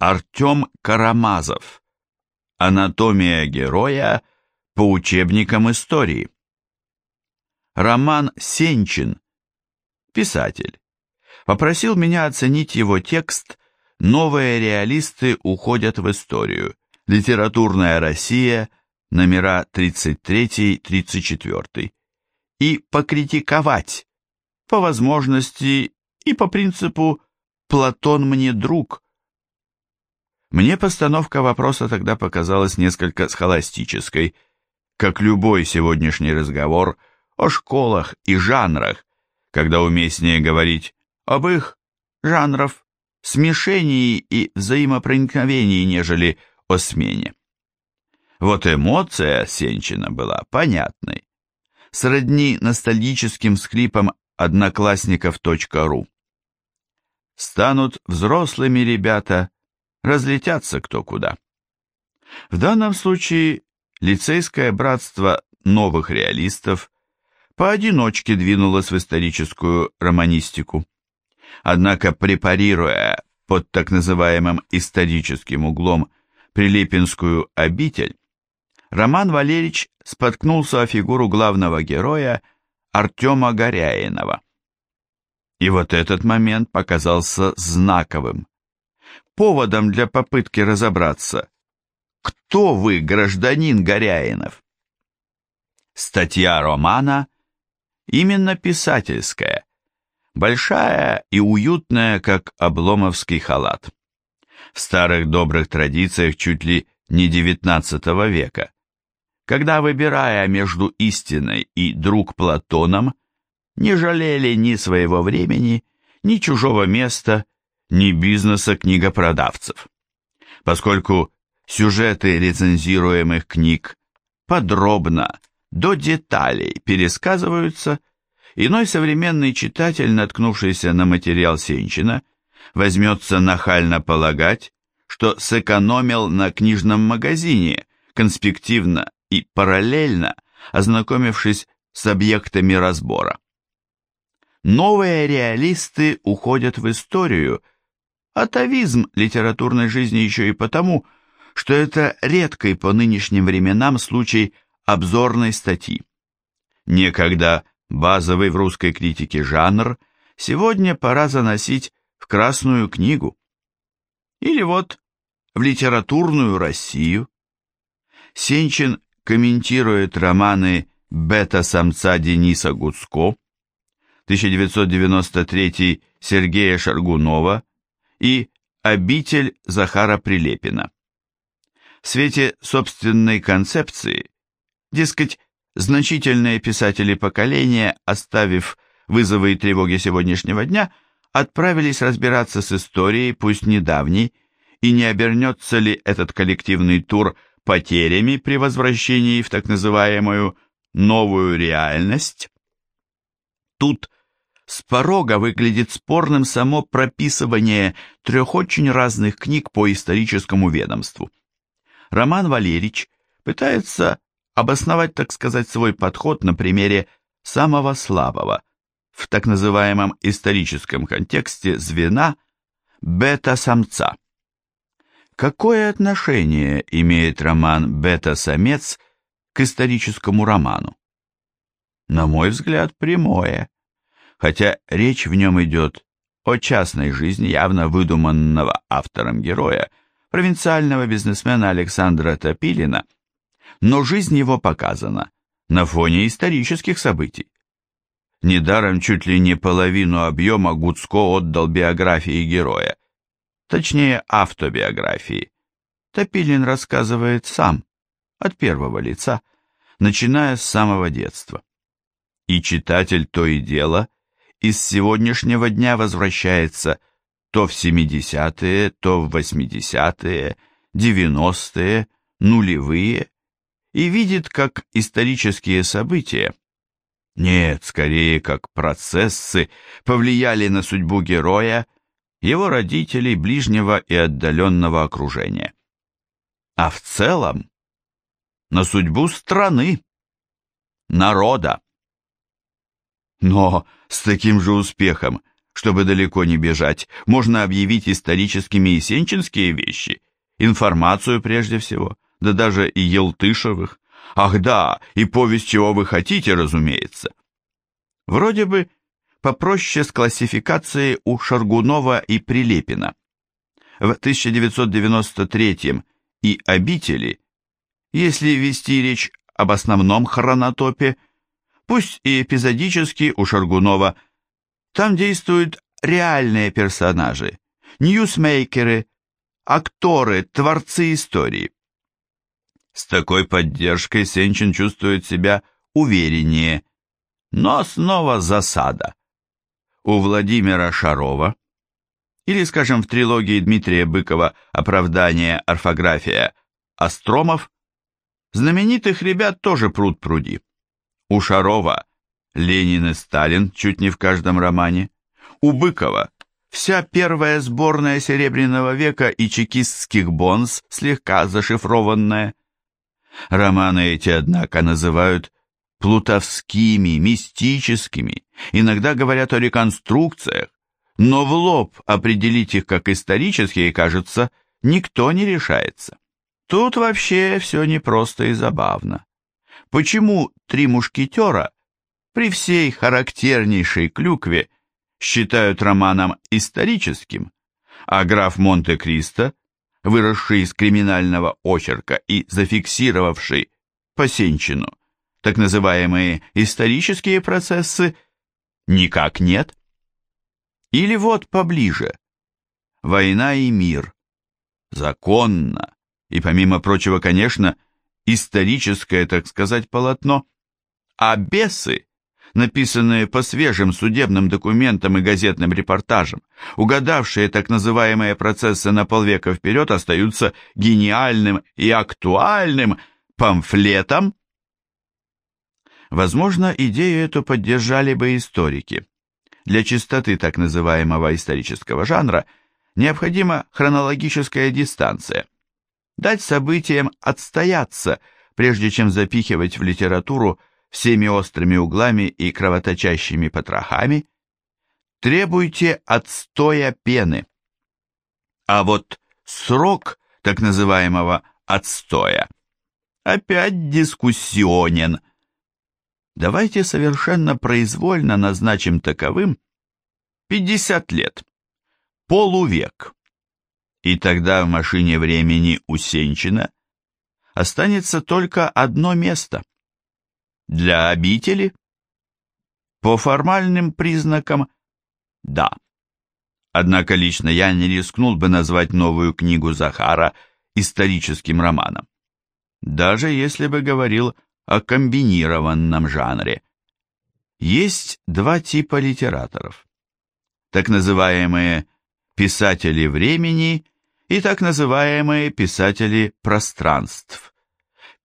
Артем Карамазов. Анатомия героя по учебникам истории. Роман Сенчин, писатель, попросил меня оценить его текст «Новые реалисты уходят в историю. Литературная Россия. Номера 33-34» и покритиковать, по возможности и по принципу «Платон мне друг». Мне постановка вопроса тогда показалась несколько схоластической, как любой сегодняшний разговор о школах и жанрах, когда уместнее говорить об их жанров, смешении и взаимопроникновении, нежели о смене. Вот эмоция Сенчина была понятной, сродни ностальгическим скрипам одноклассников.ру. Станут взрослыми ребята, разлетятся кто куда. В данном случае лицейское братство новых реалистов поодиночке двинулось в историческую романистику. Однако препарируя под так называемым историческим углом Прилепинскую обитель, Роман Валерьевич споткнулся о фигуру главного героя Артема Горяинова. И вот этот момент показался знаковым, поводом для попытки разобраться, кто вы, гражданин Горяинов. Статья романа именно писательская, большая и уютная, как обломовский халат. В старых добрых традициях чуть ли не XIX века когда, выбирая между истиной и друг Платоном, не жалели ни своего времени, ни чужого места, ни бизнеса книгопродавцев. Поскольку сюжеты рецензируемых книг подробно, до деталей пересказываются, иной современный читатель, наткнувшийся на материал Сенчина, возьмется нахально полагать, что сэкономил на книжном магазине, конспективно и параллельно ознакомившись с объектами разбора. Новые реалисты уходят в историю, атовизм литературной жизни еще и потому, что это редкий по нынешним временам случай обзорной статьи. Некогда базовый в русской критике жанр сегодня пора заносить в Красную книгу. Или вот в литературную Россию. Сенчин комментирует романы бета-самца Дениса Гуцко, 1993 Сергея Шаргунова и «Обитель» Захара Прилепина. В свете собственной концепции, дескать, значительные писатели поколения, оставив вызовы и тревоги сегодняшнего дня, отправились разбираться с историей, пусть недавней, и не обернется ли этот коллективный тур – потерями при возвращении в так называемую новую реальность. Тут с порога выглядит спорным само прописывание трех очень разных книг по историческому ведомству. Роман Валерьевич пытается обосновать, так сказать, свой подход на примере самого слабого, в так называемом историческом контексте звена бета-самца. Какое отношение имеет роман «Бета-самец» к историческому роману? На мой взгляд, прямое, хотя речь в нем идет о частной жизни явно выдуманного автором героя, провинциального бизнесмена Александра Топилина, но жизнь его показана на фоне исторических событий. Недаром чуть ли не половину объема Гуцко отдал биографии героя точнее автобиографии. Топилин рассказывает сам, от первого лица, начиная с самого детства. И читатель то и дело из сегодняшнего дня возвращается то в 70-е, то в 80-е, 90-е, нулевые, и видит, как исторические события, нет, скорее, как процессы, повлияли на судьбу героя его родителей, ближнего и отдаленного окружения. А в целом на судьбу страны, народа. Но с таким же успехом чтобы далеко не бежать, можно объявить историческими и сенчинские вещи, информацию прежде всего, да даже и Елтышевых. Ах да, и повесть «Чего вы хотите», разумеется. Вроде бы попроще с классификацией у Шаргунова и Прилепина. В 1993 и «Обители», если вести речь об основном хронотопе, пусть и эпизодически у Шаргунова, там действуют реальные персонажи, ньюсмейкеры, акторы, творцы истории. С такой поддержкой Сенчин чувствует себя увереннее, но снова засада. У Владимира Шарова, или, скажем, в трилогии Дмитрия Быкова «Оправдание, орфография», Остромов, знаменитых ребят тоже пруд пруди. У Шарова Ленин и Сталин чуть не в каждом романе. У Быкова вся первая сборная Серебряного века и чекистских бонс слегка зашифрованная. Романы эти, однако, называют плутовскими, мистическими, иногда говорят о реконструкциях, но в лоб определить их как исторические, кажется, никто не решается. Тут вообще все непросто и забавно. Почему «Три мушкетера» при всей характернейшей клюкве считают романом историческим, а граф Монте-Кристо, выросший из криминального очерка и зафиксировавший посенчину так называемые исторические процессы, никак нет. Или вот поближе. Война и мир. Законно. И помимо прочего, конечно, историческое, так сказать, полотно. А бесы, написанные по свежим судебным документам и газетным репортажам, угадавшие так называемые процессы на полвека вперед, остаются гениальным и актуальным памфлетом, Возможно, идею эту поддержали бы историки. Для чистоты так называемого исторического жанра необходима хронологическая дистанция. Дать событиям отстояться, прежде чем запихивать в литературу всеми острыми углами и кровоточащими потрохами. Требуйте отстоя пены. А вот срок так называемого отстоя опять дискуссионен – Давайте совершенно произвольно назначим таковым 50 лет, полувек. И тогда в машине времени у останется только одно место. Для обители? По формальным признакам – да. Однако лично я не рискнул бы назвать новую книгу Захара историческим романом. Даже если бы говорил о комбинированном жанре. Есть два типа литераторов. Так называемые писатели времени и так называемые писатели пространств.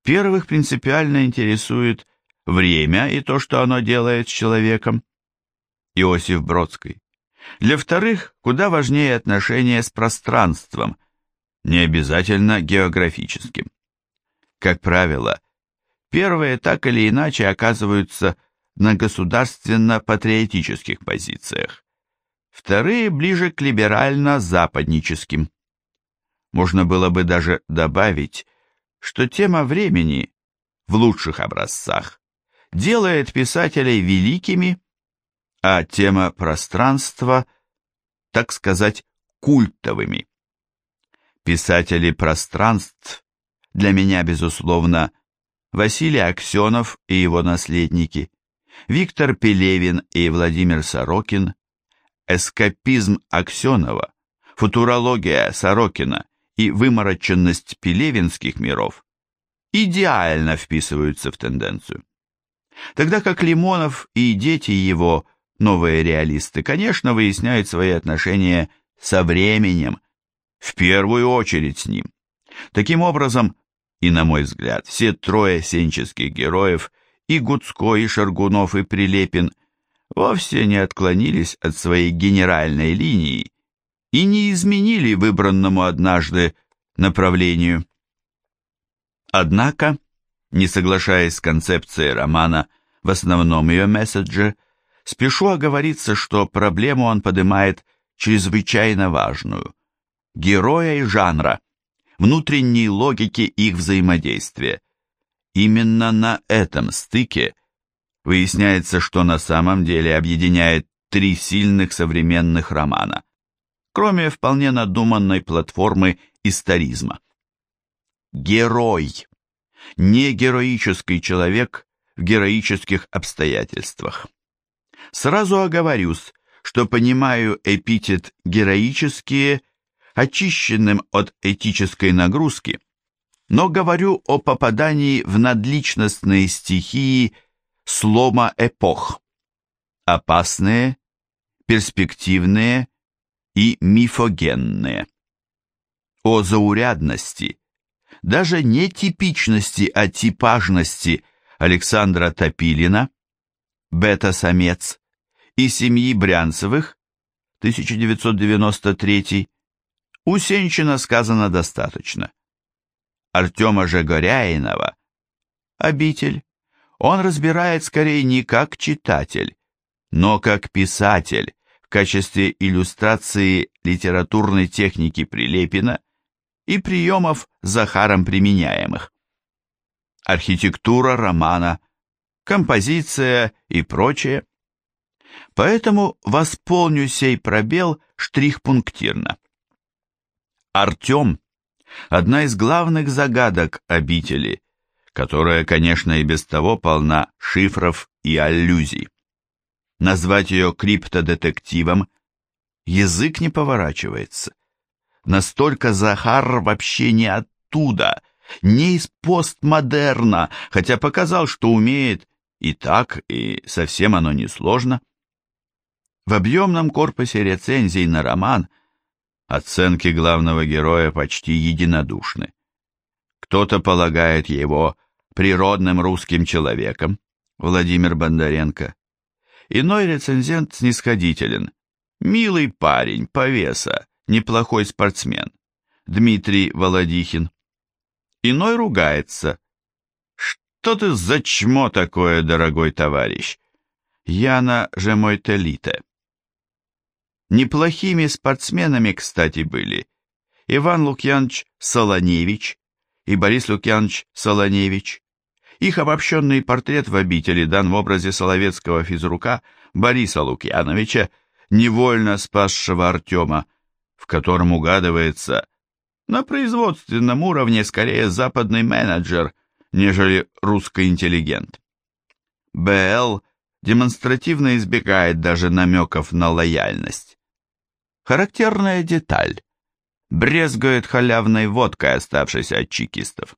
Первых принципиально интересует время и то, что оно делает с человеком. Иосиф Бродский. Для вторых куда важнее отношения с пространством, не обязательно географическим. Как правило, Первые так или иначе оказываются на государственно-патриотических позициях. Вторые ближе к либерально-западническим. Можно было бы даже добавить, что тема времени в лучших образцах делает писателей великими, а тема пространства, так сказать, культовыми. Писатели пространств для меня, безусловно, Василий Аксенов и его наследники, Виктор Пелевин и Владимир Сорокин, эскапизм Аксенова, футурология Сорокина и вымороченность пелевинских миров идеально вписываются в тенденцию. Тогда как Лимонов и дети его, новые реалисты, конечно, выясняют свои отношения со временем, в первую очередь с ним. Таким образом, и, на мой взгляд, все трое сенческих героев, и Гуцко, и Шаргунов, и Прилепин, вовсе не отклонились от своей генеральной линии и не изменили выбранному однажды направлению. Однако, не соглашаясь с концепцией романа в основном ее месседже, спешу оговориться, что проблему он поднимает чрезвычайно важную – героя и жанра, внутренней логики их взаимодействия. Именно на этом стыке выясняется, что на самом деле объединяет три сильных современных романа, кроме вполне надуманной платформы историзма. Герой. Не героический человек в героических обстоятельствах. Сразу оговорюсь, что понимаю эпитет «героические» очищенным от этической нагрузки, но говорю о попадании в надличностные стихии слома эпох. Опасные, перспективные и мифогенные. О заурядности, даже не типичности, а типажности Александра Топилина, бета-самец, и семьи Брянцевых, 1993, у Сенчина сказано достаточно. Артема же Горяинова, обитель, он разбирает скорее не как читатель, но как писатель в качестве иллюстрации литературной техники Прилепина и приемов Захаром применяемых. Архитектура романа, композиция и прочее. Поэтому восполню сей пробел штрих-пунктирно. Артем – одна из главных загадок обители, которая, конечно, и без того полна шифров и аллюзий. Назвать ее криптодетективом язык не поворачивается. Настолько Захар вообще не оттуда, не из постмодерна, хотя показал, что умеет и так, и совсем оно не сложно. В объемном корпусе рецензий на роман – Оценки главного героя почти единодушны. Кто-то полагает его природным русским человеком, Владимир Бондаренко. Иной рецензент снисходителен. Милый парень, повеса, неплохой спортсмен. Дмитрий Володихин. Иной ругается. Что ты за чмо такое, дорогой товарищ? Яна же мой телите. Неплохими спортсменами, кстати, были Иван Лукьянович Солоневич и Борис Лукьянович Солоневич. Их обобщенный портрет в обители дан в образе соловецкого физрука Бориса Лукьяновича, невольно спасшего Артема, в котором угадывается на производственном уровне скорее западный менеджер, нежели русский интеллигент. БЛ демонстративно избегает даже намеков на лояльность. Характерная деталь. Брезгует халявной водкой, оставшейся от чекистов.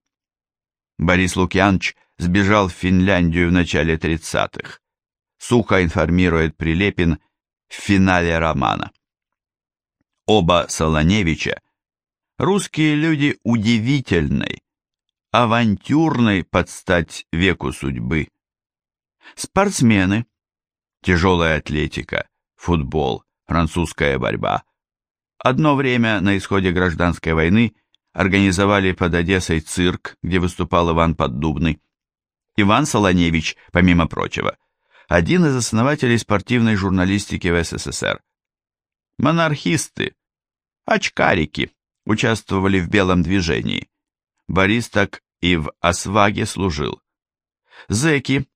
Борис Лукьянович сбежал в Финляндию в начале 30-х. Сухо информирует Прилепин в финале романа. Оба Солоневича – русские люди удивительной, авантюрной под стать веку судьбы. Спортсмены, тяжелая атлетика, футбол, французская борьба. Одно время на исходе гражданской войны организовали под Одессой цирк, где выступал Иван Поддубный. Иван Солоневич, помимо прочего, один из основателей спортивной журналистики в СССР. Монархисты, очкарики, участвовали в белом движении. Борис так и в Осваге служил. Зеки.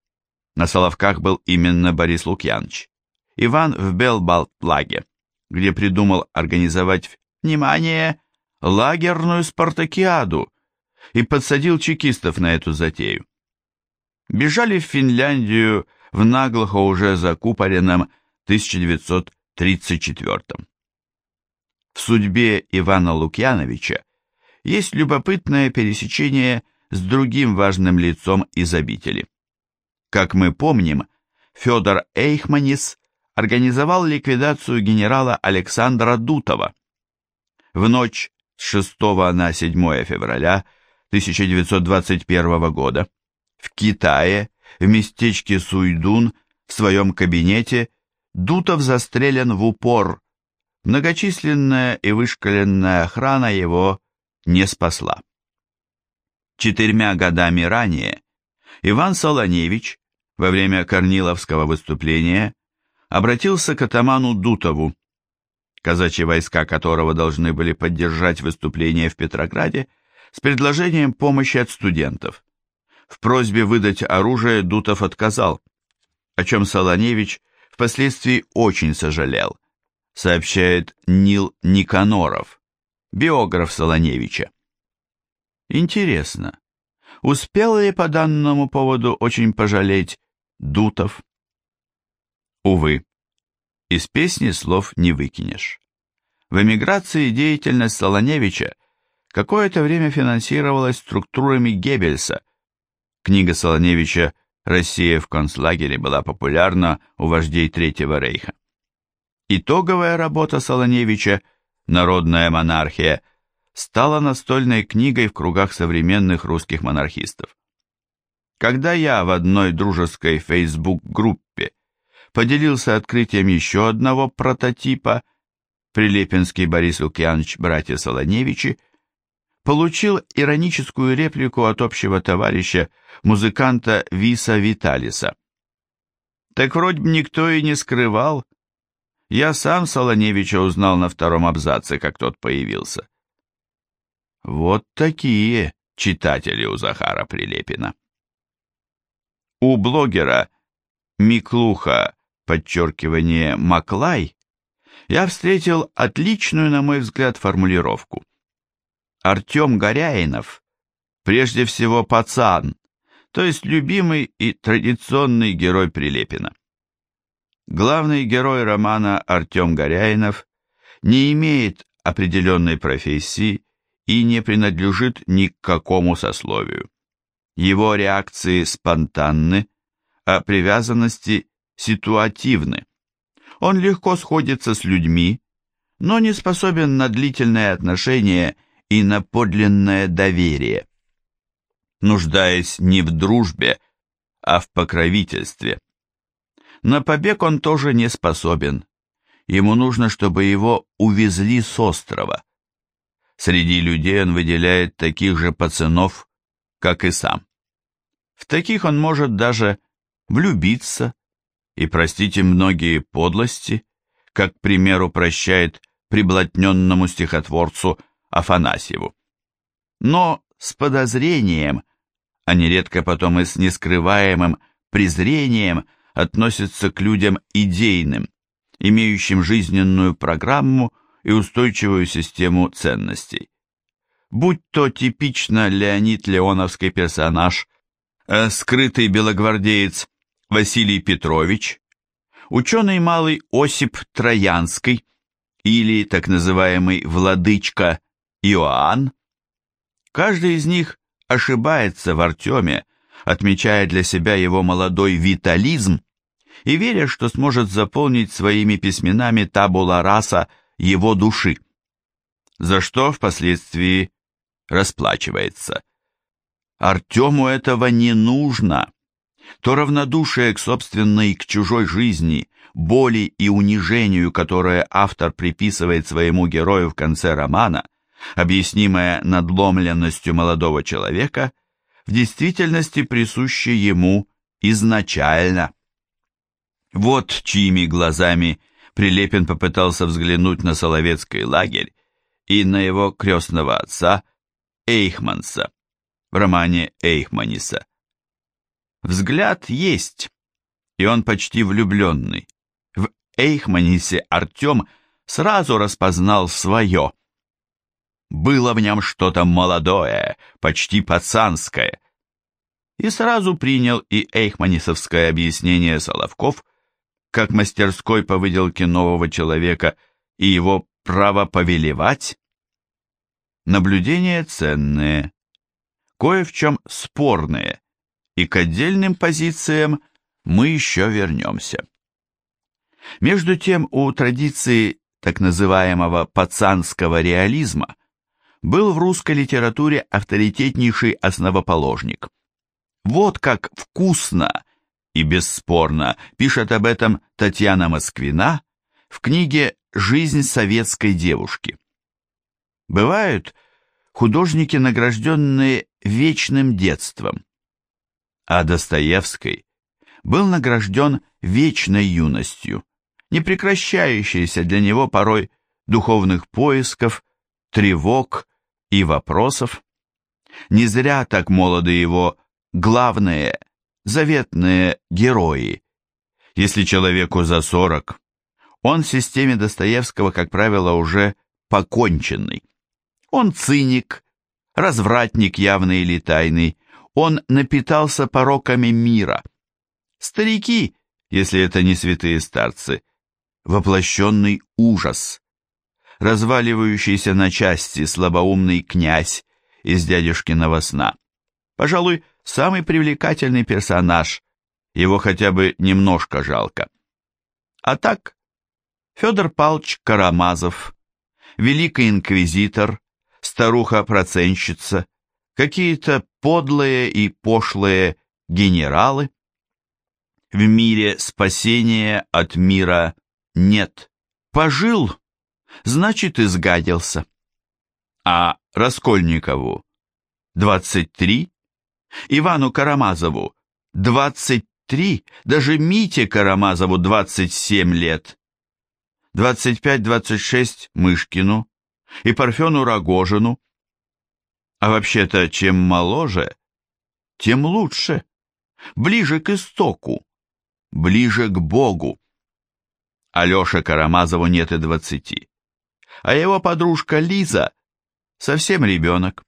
На Соловках был именно Борис Лукьянович. Иван в Белбалтлаге, где придумал организовать, внимание, лагерную спартакиаду и подсадил чекистов на эту затею. Бежали в Финляндию в наглухо уже закупоренном 1934 В судьбе Ивана Лукьяновича есть любопытное пересечение с другим важным лицом из обители. Как мы помним, Федор Эйхманис организовал ликвидацию генерала Александра Дутова. В ночь с 6 на 7 февраля 1921 года в Китае, в местечке Суйдун, в своем кабинете, Дутов застрелен в упор. Многочисленная и вышкаленная охрана его не спасла. Четырьмя годами ранее Иван Солоневич во время Корниловского выступления обратился к атаману Дутову, казачьи войска которого должны были поддержать выступление в Петрограде, с предложением помощи от студентов. В просьбе выдать оружие Дутов отказал, о чем Солоневич впоследствии очень сожалел, сообщает Нил Никаноров, биограф Солоневича. Интересно, успел ли по данному поводу очень пожалеть Дутов? Увы, из песни слов не выкинешь. В эмиграции деятельность Солоневича какое-то время финансировалась структурами Геббельса. Книга Солоневича «Россия в концлагере» была популярна у вождей Третьего рейха. Итоговая работа Солоневича «Народная монархия» стала настольной книгой в кругах современных русских монархистов. Когда я в одной дружеской Facebook-группе поделился открытием еще одного прототипа, Прилепинский Борис Лукьянович, братья Солоневичи, получил ироническую реплику от общего товарища, музыканта Виса Виталиса. Так вроде бы никто и не скрывал. Я сам Солоневича узнал на втором абзаце, как тот появился. Вот такие читатели у Захара Прилепина. У блогера Миклуха, подчеркивание Маклай, я встретил отличную, на мой взгляд, формулировку. Артем Горяинов, прежде всего пацан, то есть любимый и традиционный герой Прилепина. Главный герой романа Артем Горяинов не имеет определенной профессии и не принадлежит ни к какому сословию. Его реакции спонтанны, а привязанности ситуативны. Он легко сходится с людьми, но не способен на длительное отношение и на подлинное доверие. Нуждаясь не в дружбе, а в покровительстве. На побег он тоже не способен. Ему нужно, чтобы его увезли с острова. Среди людей он выделяет таких же пацанов, как и сам. В таких он может даже влюбиться и простить им многие подлости, как, к примеру, прощает приблотненному стихотворцу Афанасьеву. Но с подозрением, а нередко потом и с нескрываемым презрением относится к людям идейным, имеющим жизненную программу и устойчивую систему ценностей. Будь то типично Леонид Леоновский персонаж, э, скрытый белогвардеец Василий Петрович, ученый малый Осип Троянский или так называемый владычка Иоанн, каждый из них ошибается в Артеме, отмечая для себя его молодой витализм и веря, что сможет заполнить своими письменами табула раса его души, за что впоследствии расплачивается. Артему этого не нужно. То равнодушие к собственной и к чужой жизни, боли и унижению, которое автор приписывает своему герою в конце романа, объяснимое надломленностью молодого человека, в действительности присуще ему изначально. Вот чьими глазами Прилепин попытался взглянуть на Соловецкий лагерь и на его крестного отца Эйхманса в романе Эйхманиса. Взгляд есть, и он почти влюбленный. В Эйхманисе Артем сразу распознал свое. Было в нем что-то молодое, почти пацанское. И сразу принял и эйхманисовское объяснение Соловков как мастерской по выделке нового человека и его право повелевать? Наблюдения ценные, кое в чем спорные, и к отдельным позициям мы еще вернемся. Между тем, у традиции так называемого пацанского реализма был в русской литературе авторитетнейший основоположник. Вот как вкусно и бесспорно пишет об этом Татьяна Москвина в книге «Жизнь советской девушки». Бывают художники, награжденные вечным детством, а Достоевский был награжден вечной юностью, непрекращающееся для него порой духовных поисков, тревог и вопросов. Не зря так молоды его главные, заветные герои. Если человеку за сорок, он в системе Достоевского, как правило, уже поконченный. Он циник, развратник явный или тайный, он напитался пороками мира. Старики, если это не святые старцы, воплощенный ужас. Разваливающийся на части слабоумный князь из дядюшкиного сна. Пожалуй, самый привлекательный персонаж, его хотя бы немножко жалко. А так, Федор Павлович Карамазов, великий инквизитор, старуха-проценщица, какие-то подлые и пошлые генералы. В мире спасения от мира нет. Пожил, значит, изгадился. А Раскольникову 23, Ивану Карамазову 23, даже Мите Карамазову 27 лет. 25-26 Мышкину и Парфену Рогожину. А вообще-то, чем моложе, тем лучше. Ближе к истоку, ближе к Богу. Алёше Карамазову нет и двадцати. А его подружка Лиза совсем ребенок.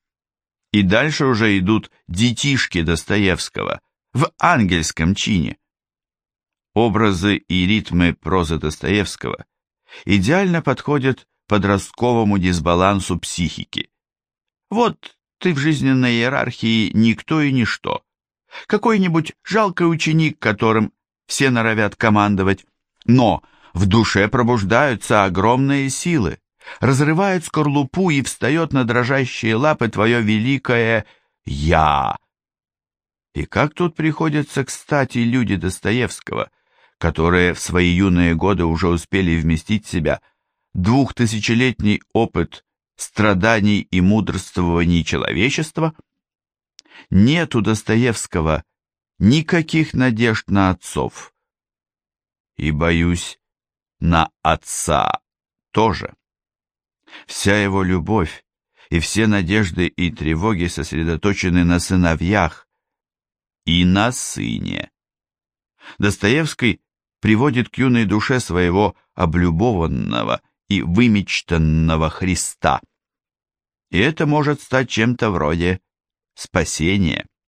И дальше уже идут детишки Достоевского в ангельском чине. Образы и ритмы прозы Достоевского идеально подходят подростковому дисбалансу психики. Вот ты в жизненной иерархии никто и ничто. Какой-нибудь жалкий ученик, которым все норовят командовать, но в душе пробуждаются огромные силы, разрывает скорлупу и встает на дрожащие лапы твое великое «Я». И как тут приходятся кстати люди Достоевского – которые в свои юные годы уже успели вместить в себя двухтысячелетний опыт страданий и мудрствований человечества, нет у Достоевского никаких надежд на отцов. И, боюсь, на отца тоже. Вся его любовь и все надежды и тревоги сосредоточены на сыновьях и на сыне. Достоевский приводит к юной душе своего облюбованного и вымечтанного Христа. И это может стать чем-то вроде спасения.